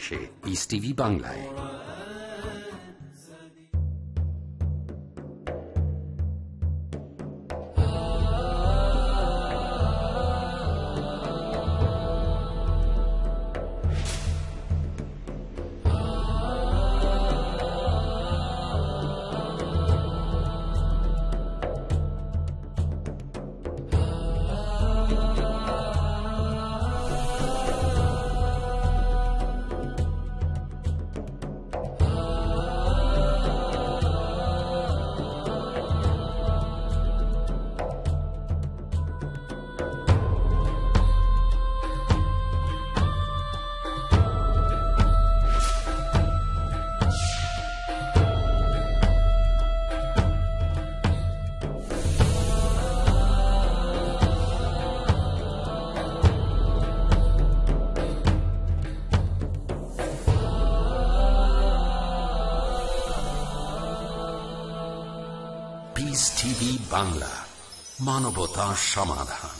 বাংলাদেশে ইস টিভি বাংলায় বাংলা মানবতা সমাধান।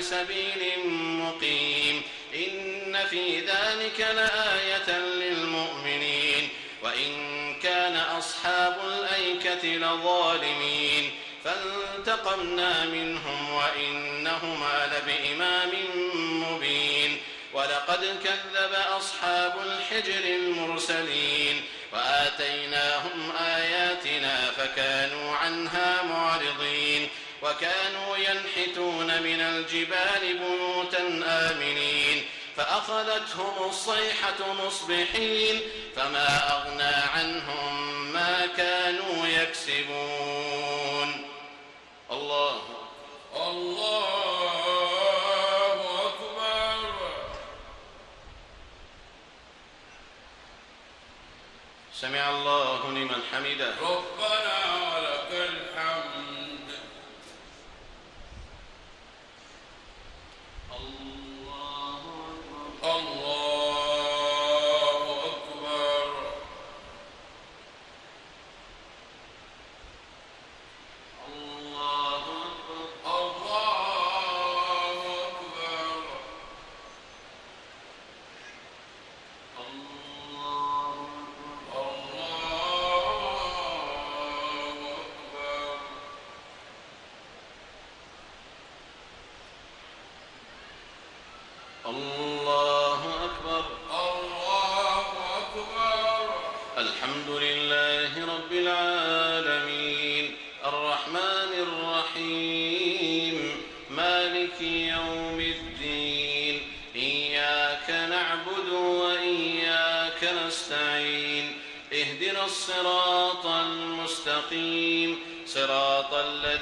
لبسبيل مقيم. إن في ذلك لآية للمؤمنين. وإن كان أصحاب الأيكة لظالمين. فانتقمنا منهم وإنهما لبإمام مبين. ولقد كذب أصحاب الحجر المرسلين. وآتيناهم آياتنا فكانوا عنها معرضين. وكانوا ينحتون من الجبال بيوتا آمنين فأخذتهم الصيحة مصبحين فما أغنى عنهم ما كانوا يكسبون. الله الله أكبر. سمع الله لمن حمده. ربنا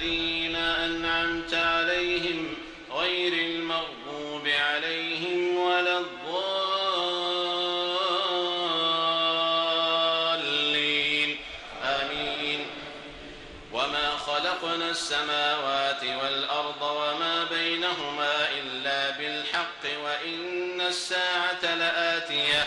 الذين أنعمت عليهم غير المغضوب عليهم ولا الضالين. آمين. وما خلقنا السماوات والأرض وما بينهما إلا بالحق وإن الساعة لآتية.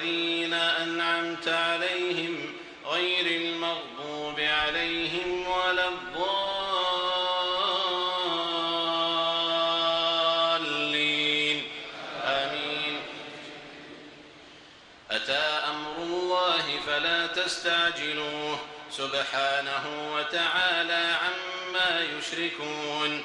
الذين أنعمت عليهم غير المغضوب عليهم ولا الضالين. آمين. أتى أمر الله فلا تستعجلوه. سبحانه وتعالى عما يشركون.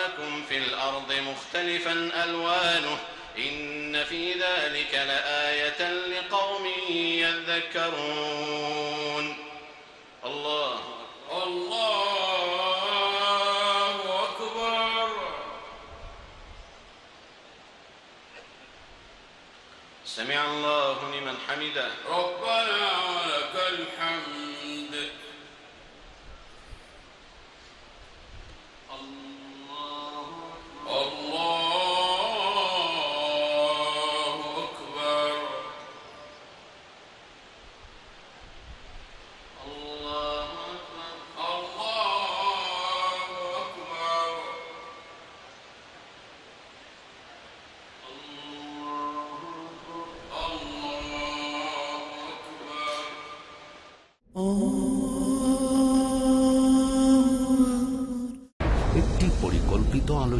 مختلفا ألوانه. إن في ذلك لآية لقوم يذكرون. الله الله أكبر. سمع الله لمن حمده. ربنا ولك الحمد.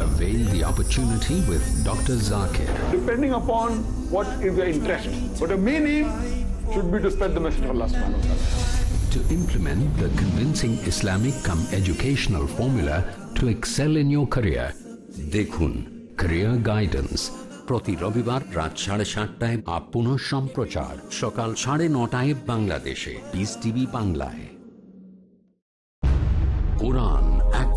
Avail the opportunity with Dr. Zakir. Depending upon what is your interest. But the main aim should be to spread the message of Allah subhanahu wa ta'ala. To implement the convincing Islamic come educational formula to excel in your career. দেখুন Career Guidance প্রতি রবিবার রাত সাড়ে সাতটায় আপ পুনঃ সম্প্রচার সকাল সাড়ে নটায় বাংলাদেশে পিস টিভি বাংলায় কোরআন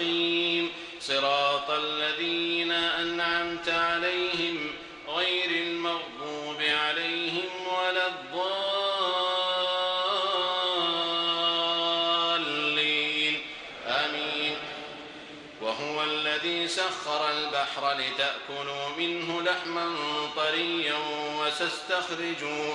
المستقيم صراط الذين أنعمت عليهم غير المغضوب عليهم ولا الضالين. آمين. وهو الذي سخر البحر لتأكلوا منه لحما طريا وتستخرجوا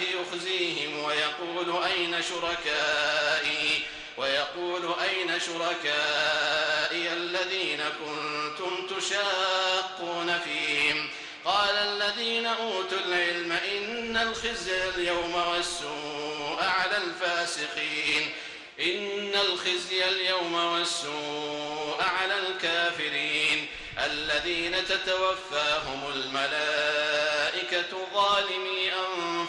يخزيهم ويقول أين شركائي؟ ويقول أين شركائي الذين كنتم تشاقون فيهم؟ قال الذين أوتوا العلم إن الخزي اليوم والسوء على الفاسقين. إن الخزي اليوم والسوء على الكافرين. الذين تتوفاهم الملائكة ظالمي أنفسهم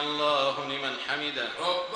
الله لمن حمده. ربنا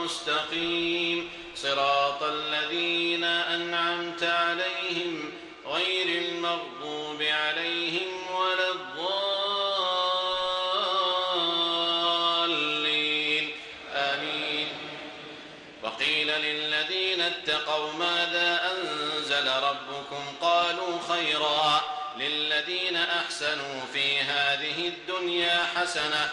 المستقيم. صراط الذين أنعمت عليهم غير المغضوب عليهم ولا الضالين. آمين. وقيل للذين اتقوا ماذا أنزل ربكم؟ قالوا خيرا. للذين أحسنوا في هذه الدنيا حسنة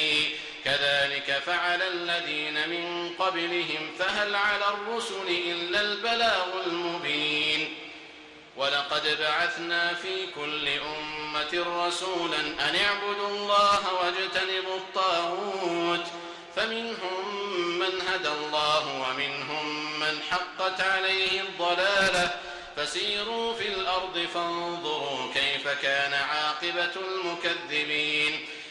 كذلك فعل الذين من قبلهم فهل على الرسل إلا البلاغ المبين ولقد بعثنا في كل أمة رسولا أن اعبدوا الله واجتنبوا الطاغوت فمنهم من هدى الله ومنهم من حقت عليه الضلالة فسيروا في الأرض فانظروا كيف كان عاقبة المكذبين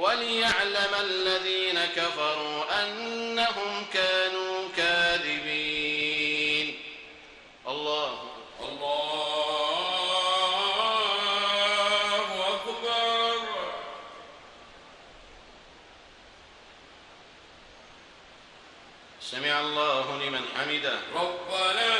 وليعلم الذين كفروا أنهم كانوا كاذبين. الله الله أكبر. سمع الله لمن حمده. ربنا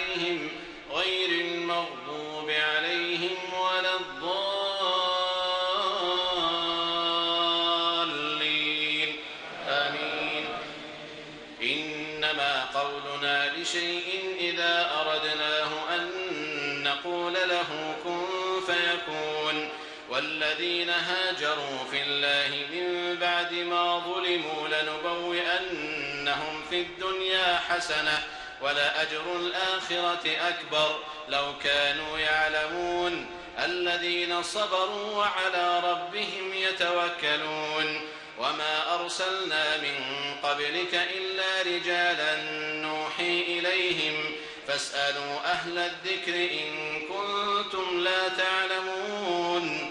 هاجروا في الله من بعد ما ظلموا لنبوئنهم في الدنيا حسنة ولأجر الآخرة أكبر لو كانوا يعلمون الذين صبروا وعلى ربهم يتوكلون وما أرسلنا من قبلك إلا رجالا نوحي إليهم فاسألوا أهل الذكر إن كنتم لا تعلمون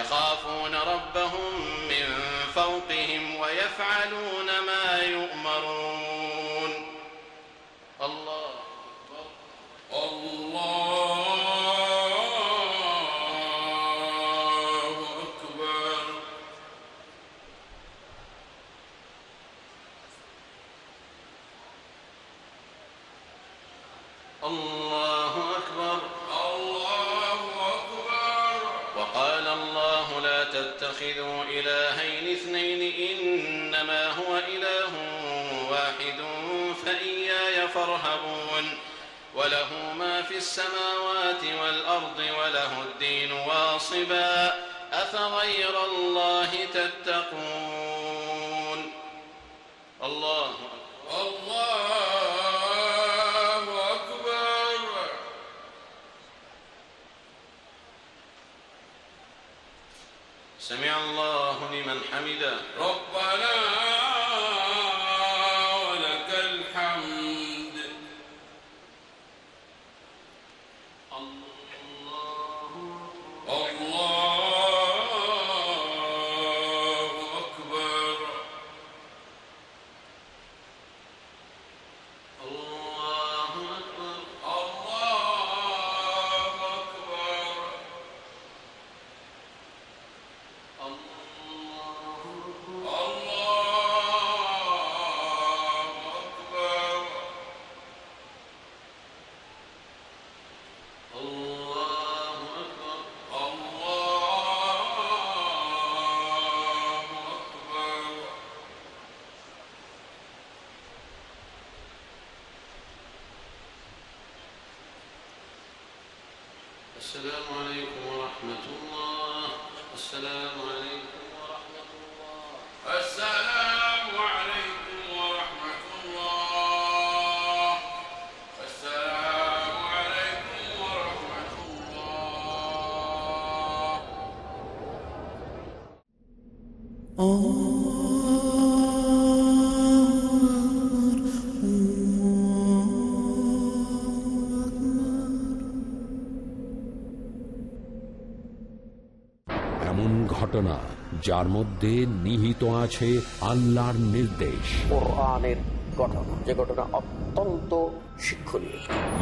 يخافون ربهم من فوقهم ويفعلون ما في السماوات والأرض وله الدين واصبا. أفغير الله تتقون؟ ঘটনা যার মধ্যে নিহিত আছে আল্লাহর নির্দেশ। কোরআনের ঘটনা যে ঘটনা অত্যন্ত শিক্ষণীয়।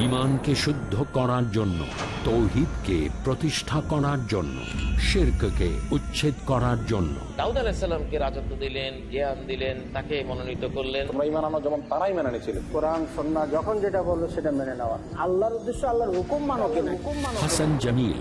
ইমানকে শুদ্ধ করার জন্য তৌহিদকে প্রতিষ্ঠা করার জন্য শিরককে উচ্ছেদ করার জন্য। দাউদ আলাহিসাল্লামকে রাজত্ব দিলেন জ্ঞান দিলেন তাকে মনোনীত করলেন। ইমান যেমন তারাই মেনে নিয়েছিল। কোরআন সন্না যখন যেটা বলল সেটা মেনে নেওয়া। আল্লাহর উদ্দেশ্য আল্লাহর হুকুম মানো কিনা। হুকুম মানো হাসান জামিল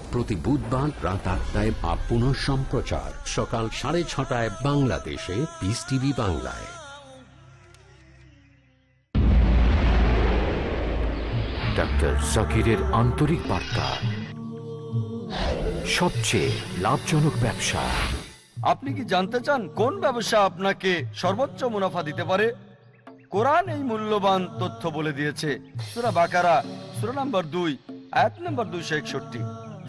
প্রতি বুধবার রাত আটটায় বা পুনঃ সম্প্রচার। সকাল সাড়ে ছটায় বাংলাদেশে পিস টিভি বাংলায়। ডাক্তার জাকিরের আন্তরিক বার্তা। সবচেয়ে লাভজনক ব্যবসা। আপনি কি জানতে চান কোন ব্যবসা আপনাকে সর্বোচ্চ মুনাফা দিতে পারে? কোরআন এই মূল্যবান তথ্য বলে দিয়েছে। সুরা বাকারা সুরা নাম্বার দুই আয়াত নাম্বার দুইশো একষট্টি।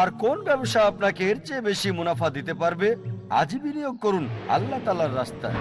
আর কোন ব্যবসা আপনাকে এর চেয়ে বেশি মুনাফা দিতে পারবে? আজই বিনিয়োগ করুন, আল্লাহ তালার রাস্তায়।